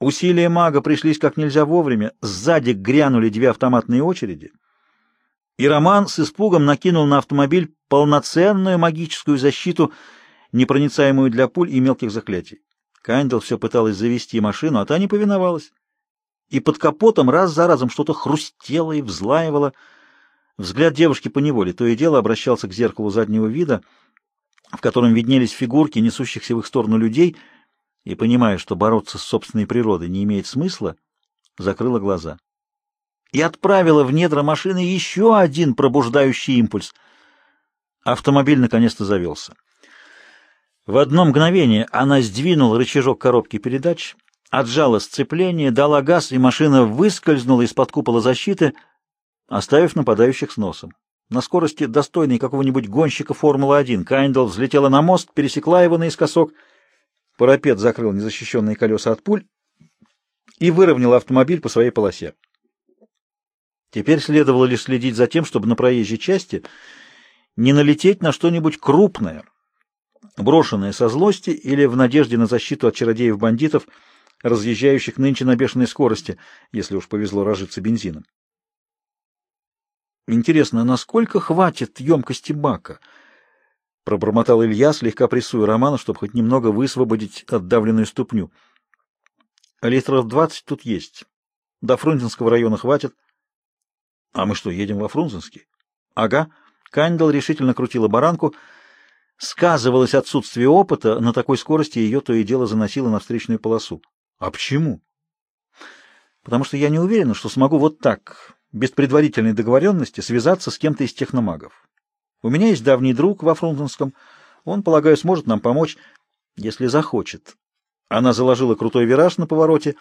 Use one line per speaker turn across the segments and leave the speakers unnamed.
Усилия мага пришлись как нельзя вовремя, сзади грянули две автоматные очереди, и Роман с испугом накинул на автомобиль полноценную магическую защиту, непроницаемую для пуль и мелких заклятий. Кайндл все пыталась завести машину, а та не повиновалась. И под капотом раз за разом что-то хрустело и взлаивало. Взгляд девушки поневоле то и дело обращался к зеркалу заднего вида, в котором виднелись фигурки несущихся в их сторону людей — и, понимая, что бороться с собственной природой не имеет смысла, закрыла глаза. И отправила в недра машины еще один пробуждающий импульс. Автомобиль наконец-то завелся. В одно мгновение она сдвинула рычажок коробки передач, отжала сцепление, дала газ, и машина выскользнула из-под купола защиты, оставив нападающих с носом. На скорости, достойной какого-нибудь гонщика Формулы-1, Кайндл взлетела на мост, пересекла его наискосок — Парапет закрыл незащищенные колеса от пуль и выровнял автомобиль по своей полосе. Теперь следовало лишь следить за тем, чтобы на проезжей части не налететь на что-нибудь крупное, брошенное со злости или в надежде на защиту от чародеев-бандитов, разъезжающих нынче на бешеной скорости, если уж повезло разжиться бензином. Интересно, насколько хватит емкости бака — Пробормотал Илья, слегка прессуя Романа, чтобы хоть немного высвободить отдавленную ступню. Литров двадцать тут есть. До Фрунзенского района хватит. А мы что, едем во Фрунзенский? Ага. Кандел решительно крутила баранку. Сказывалось отсутствие опыта, на такой скорости ее то и дело заносило на встречную полосу. А почему? Потому что я не уверена, что смогу вот так, без предварительной договоренности, связаться с кем-то из техномагов. У меня есть давний друг во Фрунзенском. Он, полагаю, сможет нам помочь, если захочет. Она заложила крутой вираж на повороте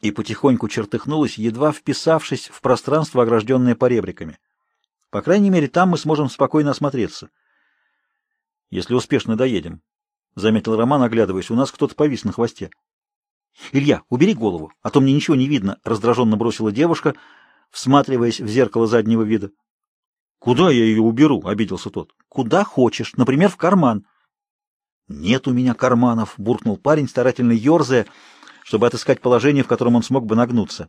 и потихоньку чертыхнулась, едва вписавшись в пространство, огражденное поребриками. По крайней мере, там мы сможем спокойно осмотреться. Если успешно доедем, — заметил Роман, оглядываясь, — у нас кто-то повис на хвосте. — Илья, убери голову, а то мне ничего не видно, — раздраженно бросила девушка, всматриваясь в зеркало заднего вида. «Куда я ее уберу?» — обиделся тот. «Куда хочешь, например, в карман». «Нет у меня карманов», — буркнул парень, старательно ерзая, чтобы отыскать положение, в котором он смог бы нагнуться.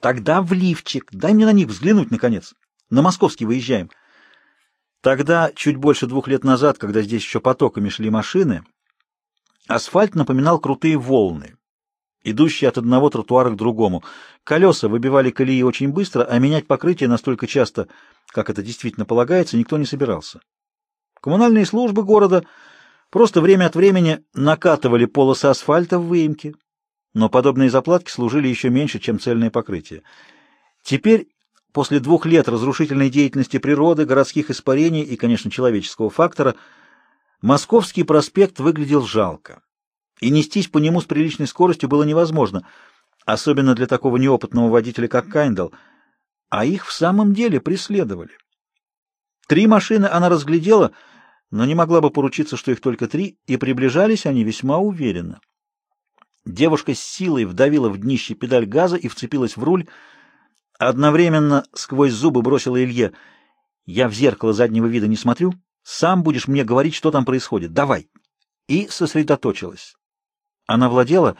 «Тогда в лифчик. Дай мне на них взглянуть, наконец. На московский выезжаем». Тогда, чуть больше двух лет назад, когда здесь еще потоками шли машины, асфальт напоминал крутые волны, идущие от одного тротуара к другому. Колеса выбивали колеи очень быстро, а менять покрытие настолько часто — как это действительно полагается, никто не собирался. Коммунальные службы города просто время от времени накатывали полосы асфальта в выемке, но подобные заплатки служили еще меньше, чем цельное покрытие. Теперь, после двух лет разрушительной деятельности природы, городских испарений и, конечно, человеческого фактора, Московский проспект выглядел жалко, и нестись по нему с приличной скоростью было невозможно, особенно для такого неопытного водителя, как Кайндал — а их в самом деле преследовали. Три машины она разглядела, но не могла бы поручиться, что их только три, и приближались они весьма уверенно. Девушка с силой вдавила в днище педаль газа и вцепилась в руль, одновременно сквозь зубы бросила Илье. «Я в зеркало заднего вида не смотрю, сам будешь мне говорить, что там происходит. Давай!» И сосредоточилась. Она владела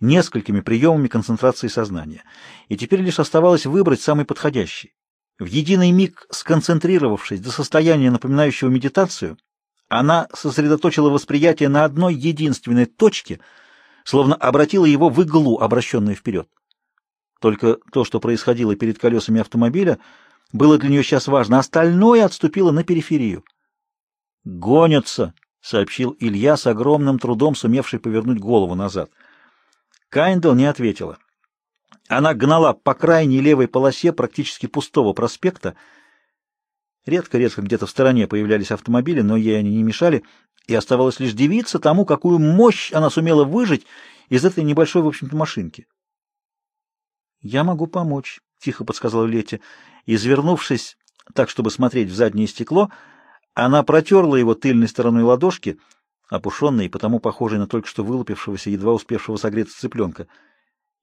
несколькими приемами концентрации сознания, и теперь лишь оставалось выбрать самый подходящий. В единый миг, сконцентрировавшись до состояния, напоминающего медитацию, она сосредоточила восприятие на одной единственной точке, словно обратила его в иглу, обращенную вперед. Только то, что происходило перед колесами автомобиля, было для нее сейчас важно, остальное отступило на периферию. «Гонятся!» — сообщил Илья с огромным трудом, сумевший повернуть голову назад — Кайндл не ответила. Она гнала по крайней левой полосе практически пустого проспекта. Редко-редко где-то в стороне появлялись автомобили, но ей они не мешали, и оставалось лишь дивиться тому, какую мощь она сумела выжить из этой небольшой, в общем-то, машинки. «Я могу помочь», — тихо подсказала Летти. Извернувшись так, чтобы смотреть в заднее стекло, она протерла его тыльной стороной ладошки — опушенный и потому похожий на только что вылупившегося, едва успевшего согреться цыпленка.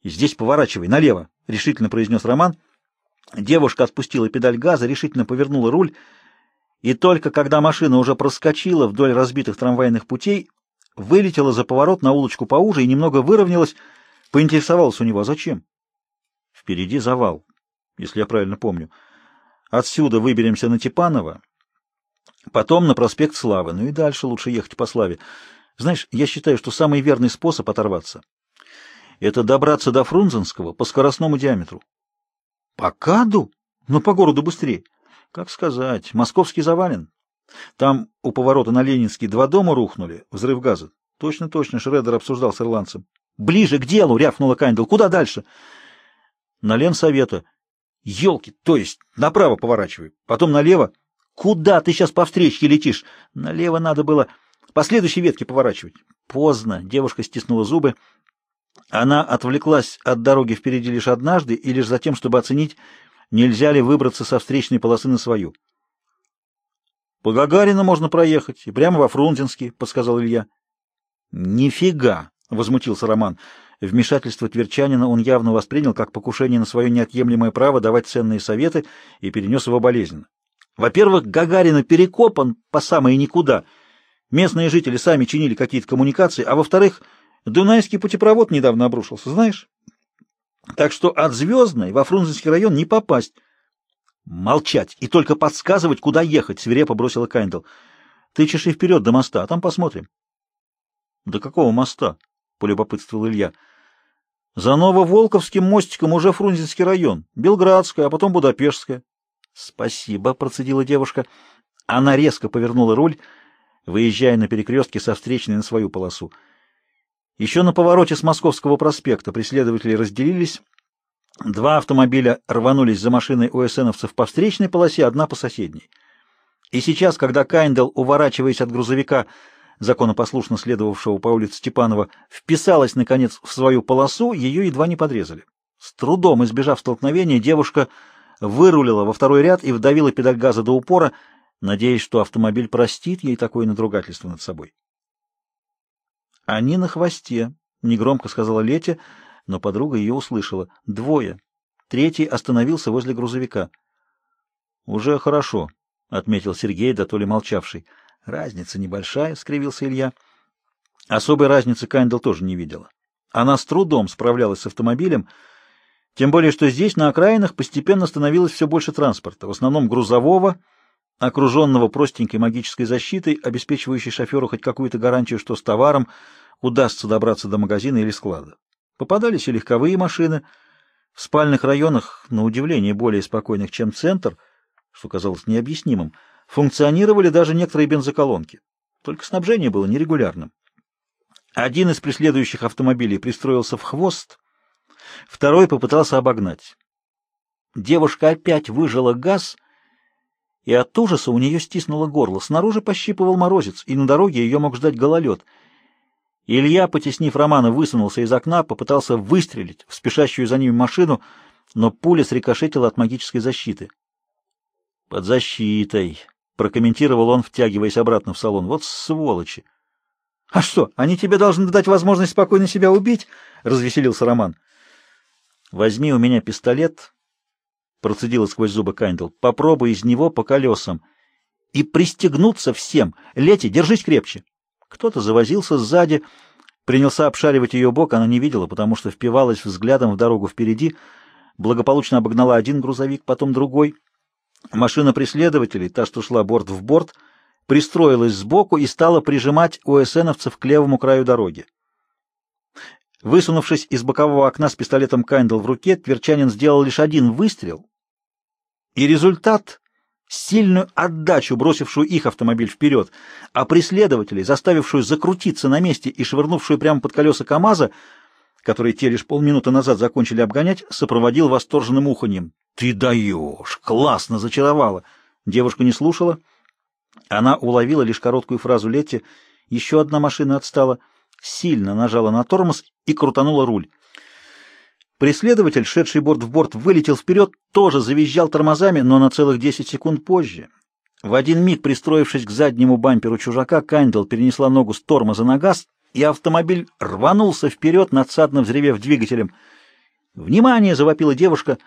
«Здесь поворачивай, налево!» — решительно произнес Роман. Девушка отпустила педаль газа, решительно повернула руль, и только когда машина уже проскочила вдоль разбитых трамвайных путей, вылетела за поворот на улочку поуже и немного выровнялась, Поинтересовался у него, а зачем? Впереди завал, если я правильно помню. Отсюда выберемся на Типаново, потом на проспект Славы, ну и дальше лучше ехать по Славе. Знаешь, я считаю, что самый верный способ оторваться — это добраться до Фрунзенского по скоростному диаметру. — По КАДу? Но по городу быстрее. Как сказать, московский завален. Там у поворота на Ленинский два дома рухнули, взрыв газа. Точно, точно, Шредер обсуждал с ирландцем. Ближе к делу, рявкнула Кайндл. Куда дальше? На Ленсовета. Елки, то есть направо поворачивай, потом налево. Куда ты сейчас по встречке летишь? Налево надо было по следующей ветке поворачивать. Поздно. Девушка стиснула зубы. Она отвлеклась от дороги впереди лишь однажды и лишь за тем, чтобы оценить, нельзя ли выбраться со встречной полосы на свою. «По Гагарина можно проехать, и прямо во Фрунзенский», — подсказал Илья. «Нифига!» — возмутился Роман. Вмешательство Тверчанина он явно воспринял как покушение на свое неотъемлемое право давать ценные советы и перенес его болезненно. Во-первых, Гагарина перекопан по самое никуда. Местные жители сами чинили какие-то коммуникации, а во-вторых, Дунайский путепровод недавно обрушился, знаешь? Так что от Звездной во Фрунзенский район не попасть. Молчать и только подсказывать, куда ехать, свирепо бросила Кайндл. Ты чеши вперед до моста, а там посмотрим. До какого моста? полюбопытствовал Илья. За Нововолковским мостиком уже Фрунзенский район, Белградская, а потом Будапештская. Спасибо, процедила девушка. Она резко повернула руль, выезжая на перекрестке со встречной на свою полосу. Еще на повороте с Московского проспекта преследователи разделились. Два автомобиля рванулись за машиной у эсеновцев по встречной полосе, одна по соседней. И сейчас, когда Кайндел, уворачиваясь от грузовика, законопослушно следовавшего по улице Степанова, вписалась, наконец, в свою полосу, ее едва не подрезали. С трудом избежав столкновения, девушка вырулила во второй ряд и вдавила педаль газа до упора, надеясь, что автомобиль простит ей такое надругательство над собой. «Они на хвосте», — негромко сказала Летя, но подруга ее услышала. «Двое. Третий остановился возле грузовика». «Уже хорошо», — отметил Сергей, да то ли молчавший. «Разница небольшая», — скривился Илья. Особой разницы Кайндл тоже не видела. Она с трудом справлялась с автомобилем, тем более, что здесь, на окраинах, постепенно становилось все больше транспорта, в основном грузового, окруженного простенькой магической защитой, обеспечивающей шоферу хоть какую-то гарантию, что с товаром удастся добраться до магазина или склада. Попадались и легковые машины, в спальных районах, на удивление, более спокойных, чем центр, что казалось необъяснимым, функционировали даже некоторые бензоколонки. Только снабжение было нерегулярным. Один из преследующих автомобилей пристроился в хвост, второй попытался обогнать. Девушка опять выжила газ и от ужаса у нее стиснуло горло. Снаружи пощипывал морозец, и на дороге ее мог ждать гололед. Илья, потеснив Романа, высунулся из окна, попытался выстрелить в спешащую за ними машину, но пуля срикошетила от магической защиты. «Под защитой», — прокомментировал он, втягиваясь обратно в салон. «Вот сволочи!» «А что, они тебе должны дать возможность спокойно себя убить?» — развеселился Роман. «Возьми у меня пистолет», процедила сквозь зубы Кайндл. Попробуй из него по колесам. И пристегнуться всем. Лети, держись крепче. Кто-то завозился сзади, принялся обшаривать ее бок, она не видела, потому что впивалась взглядом в дорогу впереди, благополучно обогнала один грузовик, потом другой. Машина преследователей, та, что шла борт в борт, пристроилась сбоку и стала прижимать ОСНовцев к левому краю дороги. Высунувшись из бокового окна с пистолетом Кайндл в руке, Тверчанин сделал лишь один выстрел, и результат — сильную отдачу, бросившую их автомобиль вперед, а преследователей, заставившую закрутиться на месте и швырнувшую прямо под колеса КамАЗа, которые те лишь полминуты назад закончили обгонять, сопроводил восторженным уханьем. «Ты даешь! Классно зачаровала!» Девушка не слушала. Она уловила лишь короткую фразу Летти. Еще одна машина отстала, сильно нажала на тормоз и крутанула руль. Преследователь, шедший борт в борт, вылетел вперед, тоже завизжал тормозами, но на целых 10 секунд позже. В один миг, пристроившись к заднему бамперу чужака, Кандел перенесла ногу с тормоза на газ, и автомобиль рванулся вперед, надсадно взревев двигателем. «Внимание!» — завопила девушка.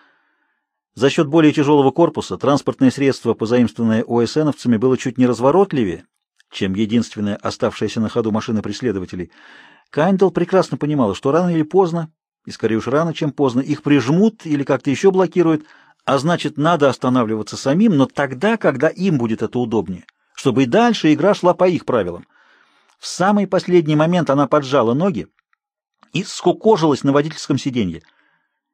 За счет более тяжелого корпуса транспортное средство, позаимствованное ОСНовцами, было чуть не разворотливее, чем единственная оставшаяся на ходу машина преследователей. Кандел прекрасно понимала, что рано или поздно и скорее уж рано, чем поздно, их прижмут или как-то еще блокируют, а значит, надо останавливаться самим, но тогда, когда им будет это удобнее, чтобы и дальше игра шла по их правилам. В самый последний момент она поджала ноги и скукожилась на водительском сиденье.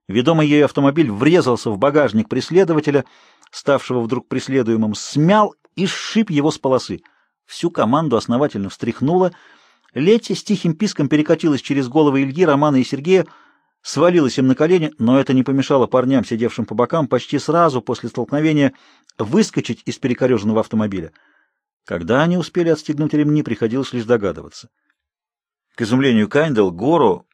Ведомый ею автомобиль врезался в багажник преследователя, ставшего вдруг преследуемым, смял и сшиб его с полосы. Всю команду основательно встряхнуло. Летти с тихим писком перекатилась через головы Ильи, Романа и Сергея, свалилась им на колени, но это не помешало парням, сидевшим по бокам, почти сразу после столкновения выскочить из перекореженного автомобиля. Когда они успели отстегнуть ремни, приходилось лишь догадываться. К изумлению Кайндл, Гору,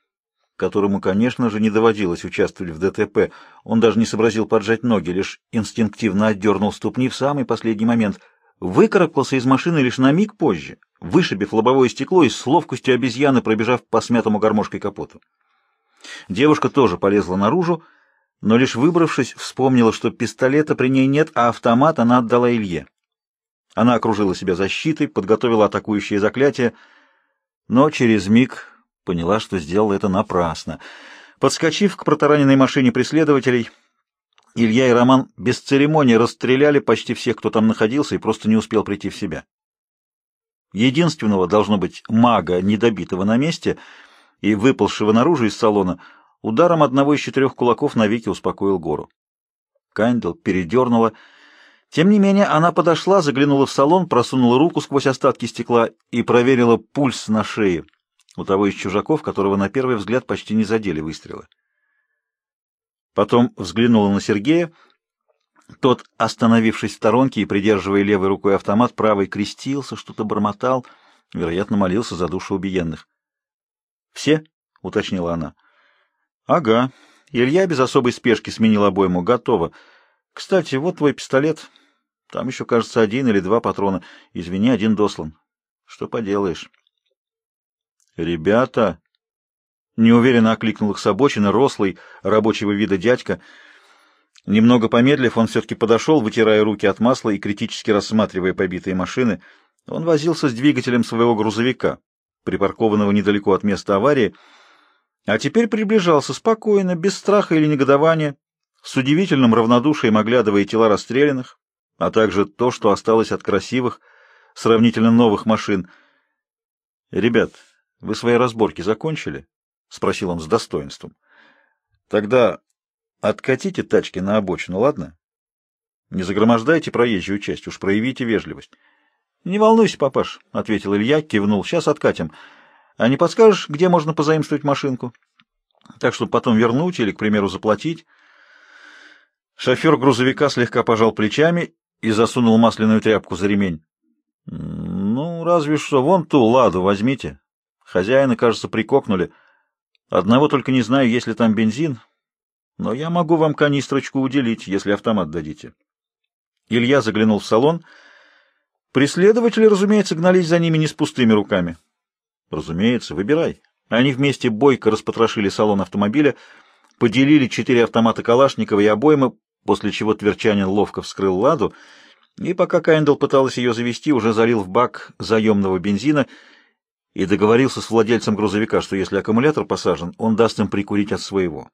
которому, конечно же, не доводилось участвовать в ДТП, он даже не сообразил поджать ноги, лишь инстинктивно отдернул ступни в самый последний момент, выкарабкался из машины лишь на миг позже, вышибив лобовое стекло и с ловкостью обезьяны пробежав по смятому гармошкой капоту. Девушка тоже полезла наружу, но лишь выбравшись, вспомнила, что пистолета при ней нет, а автомат она отдала Илье. Она окружила себя защитой, подготовила атакующее заклятие, но через миг поняла, что сделала это напрасно. Подскочив к протараненной машине преследователей, Илья и Роман без церемонии расстреляли почти всех, кто там находился, и просто не успел прийти в себя. Единственного, должно быть, мага, недобитого на месте и выползшего наружу из салона, ударом одного из четырех кулаков навеки успокоил гору. Кайндл передернула, тем не менее, она подошла, заглянула в салон, просунула руку сквозь остатки стекла и проверила пульс на шее у того из чужаков, которого на первый взгляд почти не задели выстрелы. Потом взглянула на Сергея. Тот, остановившись в сторонке и придерживая левой рукой автомат, правой крестился, что-то бормотал, вероятно, молился за душу убиенных. «Все?» — уточнила она. «Ага». Илья без особой спешки сменил обойму. «Готово. Кстати, вот твой пистолет. Там еще, кажется, один или два патрона. Извини, один дослан. Что поделаешь? Ребята... Неуверенно окликнул их с обочины рослый, рабочего вида дядька. Немного помедлив, он все-таки подошел, вытирая руки от масла и критически рассматривая побитые машины. Он возился с двигателем своего грузовика, припаркованного недалеко от места аварии, а теперь приближался спокойно, без страха или негодования, с удивительным равнодушием оглядывая тела расстрелянных, а также то, что осталось от красивых, сравнительно новых машин. «Ребят, вы свои разборки закончили?» — спросил он с достоинством. «Тогда откатите тачки на обочину, ладно? Не загромождайте проезжую часть, уж проявите вежливость». «Не волнуйся, папаш», — ответил Илья, кивнул. «Сейчас откатим. А не подскажешь, где можно позаимствовать машинку? Так, чтобы потом вернуть или, к примеру, заплатить?» Шофер грузовика слегка пожал плечами и засунул масляную тряпку за ремень. «Ну, разве что вон ту ладу возьмите. Хозяина, кажется, прикокнули. Одного только не знаю, есть ли там бензин, но я могу вам канистрочку уделить, если автомат дадите». Илья заглянул в салон. Преследователи, разумеется, гнались за ними не с пустыми руками. «Разумеется, выбирай». Они вместе бойко распотрошили салон автомобиля, поделили четыре автомата Калашникова и обоймы, после чего Тверчанин ловко вскрыл ладу, и пока Кайндл пыталась ее завести, уже залил в бак заемного бензина и договорился с владельцем грузовика, что если аккумулятор посажен, он даст им прикурить от своего.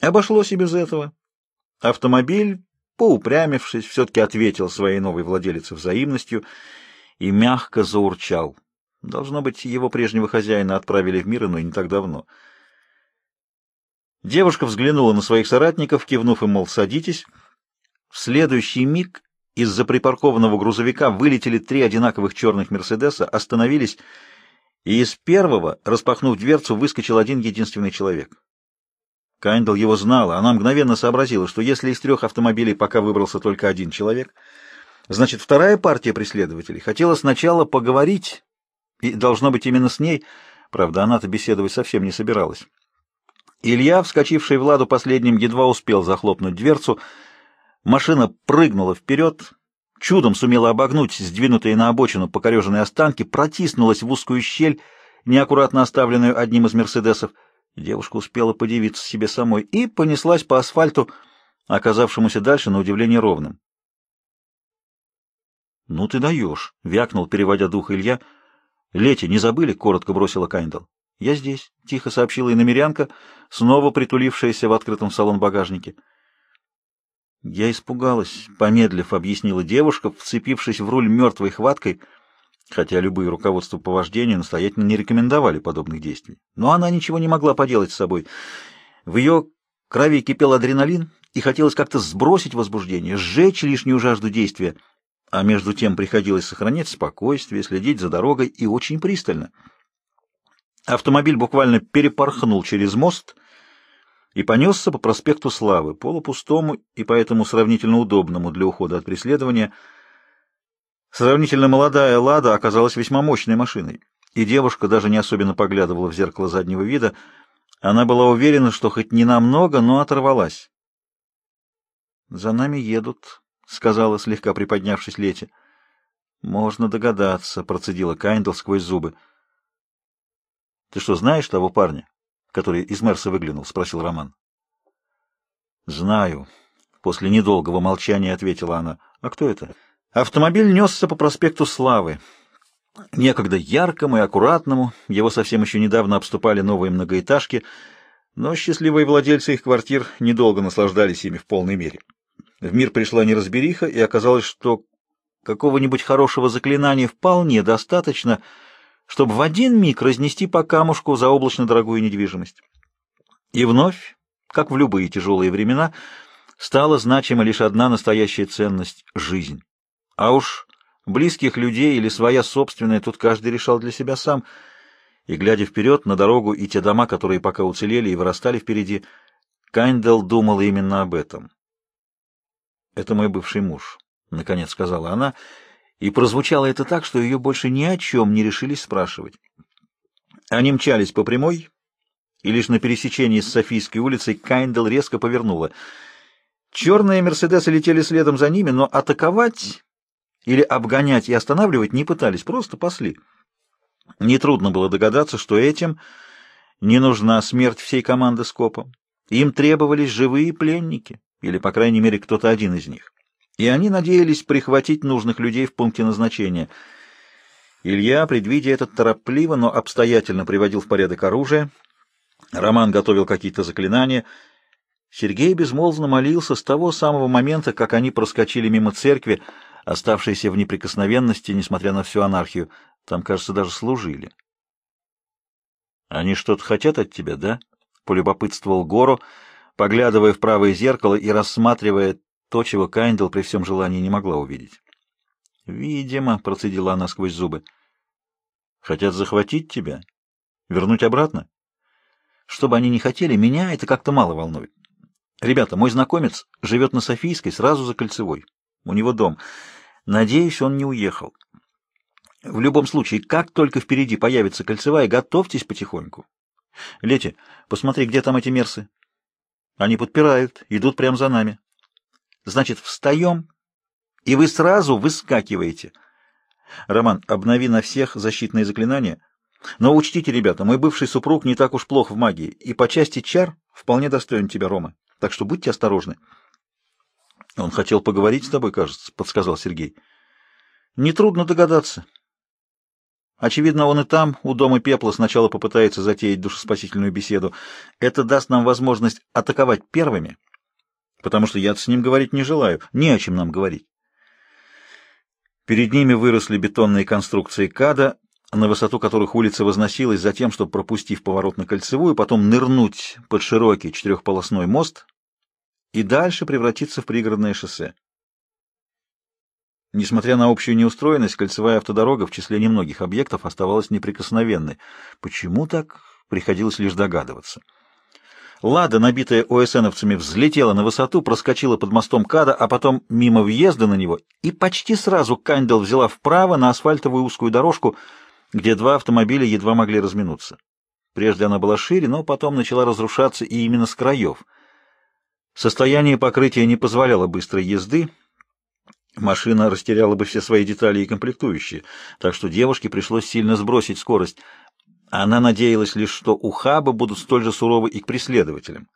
Обошлось и без этого. Автомобиль, поупрямившись, все-таки ответил своей новой владелице взаимностью и мягко заурчал. Должно быть, его прежнего хозяина отправили в мир, но не так давно — Девушка взглянула на своих соратников, кивнув им, мол, садитесь. В следующий миг из-за припаркованного грузовика вылетели три одинаковых черных «Мерседеса», остановились, и из первого, распахнув дверцу, выскочил один единственный человек. Кайндл его знала, она мгновенно сообразила, что если из трех автомобилей пока выбрался только один человек, значит, вторая партия преследователей хотела сначала поговорить, и должно быть именно с ней, правда, она-то беседовать совсем не собиралась. Илья, вскочивший в ладу последним, едва успел захлопнуть дверцу. Машина прыгнула вперед, чудом сумела обогнуть сдвинутые на обочину покореженные останки, протиснулась в узкую щель, неаккуратно оставленную одним из «Мерседесов». Девушка успела подивиться себе самой и понеслась по асфальту, оказавшемуся дальше на удивление ровным. — Ну ты даешь, — вякнул, переводя дух Илья. — Лети, не забыли? — коротко бросила Кайндал. — «Я здесь», — тихо сообщила иномерянка, снова притулившаяся в открытом салон багажнике. «Я испугалась», — помедлив объяснила девушка, вцепившись в руль мертвой хваткой, хотя любые руководства по вождению настоятельно не рекомендовали подобных действий. Но она ничего не могла поделать с собой. В ее крови кипел адреналин, и хотелось как-то сбросить возбуждение, сжечь лишнюю жажду действия, а между тем приходилось сохранять спокойствие, следить за дорогой и очень пристально. Автомобиль буквально перепорхнул через мост и понесся по проспекту Славы, полупустому и поэтому сравнительно удобному для ухода от преследования. Сравнительно молодая «Лада» оказалась весьма мощной машиной, и девушка даже не особенно поглядывала в зеркало заднего вида. Она была уверена, что хоть не намного, но оторвалась. «За нами едут», — сказала, слегка приподнявшись Лети. «Можно догадаться», — процедила Кайндл сквозь зубы. «Ты что, знаешь того парня, который из Мерса выглянул?» — спросил Роман. «Знаю», — после недолгого молчания ответила она. «А кто это?» Автомобиль несся по проспекту Славы. Некогда яркому и аккуратному, его совсем еще недавно обступали новые многоэтажки, но счастливые владельцы их квартир недолго наслаждались ими в полной мере. В мир пришла неразбериха, и оказалось, что какого-нибудь хорошего заклинания вполне достаточно, чтобы в один миг разнести по камушку заоблачно дорогую недвижимость. И вновь, как в любые тяжелые времена, стала значима лишь одна настоящая ценность — жизнь. А уж близких людей или своя собственная тут каждый решал для себя сам. И, глядя вперед на дорогу и те дома, которые пока уцелели и вырастали впереди, Кайндел думала именно об этом. «Это мой бывший муж», — наконец сказала она, и прозвучало это так, что ее больше ни о чем не решились спрашивать. Они мчались по прямой, и лишь на пересечении с Софийской улицей Кайндл резко повернула. Черные «Мерседесы» летели следом за ними, но атаковать или обгонять и останавливать не пытались, просто пасли. Нетрудно было догадаться, что этим не нужна смерть всей команды Скопа. Им требовались живые пленники или, по крайней мере, кто-то один из них. И они надеялись прихватить нужных людей в пункте назначения. Илья, предвидя этот торопливо, но обстоятельно приводил в порядок оружие. Роман готовил какие-то заклинания. Сергей безмолвно молился с того самого момента, как они проскочили мимо церкви, оставшейся в неприкосновенности, несмотря на всю анархию. Там, кажется, даже служили. «Они что-то хотят от тебя, да?» — полюбопытствовал Гору, — поглядывая в правое зеркало и рассматривая то, чего Кайндл при всем желании не могла увидеть. «Видимо», — процедила она сквозь зубы. «Хотят захватить тебя? Вернуть обратно? Что бы они ни хотели, меня это как-то мало волнует. Ребята, мой знакомец живет на Софийской, сразу за Кольцевой. У него дом. Надеюсь, он не уехал. В любом случае, как только впереди появится Кольцевая, готовьтесь потихоньку. Лети, посмотри, где там эти мерсы. Они подпирают, идут прямо за нами. Значит, встаем, и вы сразу выскакиваете. Роман, обнови на всех защитные заклинания. Но учтите, ребята, мой бывший супруг не так уж плох в магии, и по части чар вполне достоин тебя, Рома. Так что будьте осторожны. Он хотел поговорить с тобой, кажется, подсказал Сергей. Нетрудно догадаться. Очевидно, он и там, у дома пепла, сначала попытается затеять душеспасительную беседу. Это даст нам возможность атаковать первыми, потому что я с ним говорить не желаю. Не о чем нам говорить. Перед ними выросли бетонные конструкции КАДа, на высоту которых улица возносилась за тем, чтобы, пропустив поворот на кольцевую, потом нырнуть под широкий четырехполосной мост и дальше превратиться в пригородное шоссе. Несмотря на общую неустроенность, кольцевая автодорога в числе немногих объектов оставалась неприкосновенной. Почему так, приходилось лишь догадываться. Лада, набитая ОСНовцами, взлетела на высоту, проскочила под мостом Када, а потом мимо въезда на него, и почти сразу Кандел взяла вправо на асфальтовую узкую дорожку, где два автомобиля едва могли разминуться. Прежде она была шире, но потом начала разрушаться и именно с краев. Состояние покрытия не позволяло быстрой езды, Машина растеряла бы все свои детали и комплектующие, так что девушке пришлось сильно сбросить скорость. Она надеялась лишь, что ухабы будут столь же суровы и к преследователям.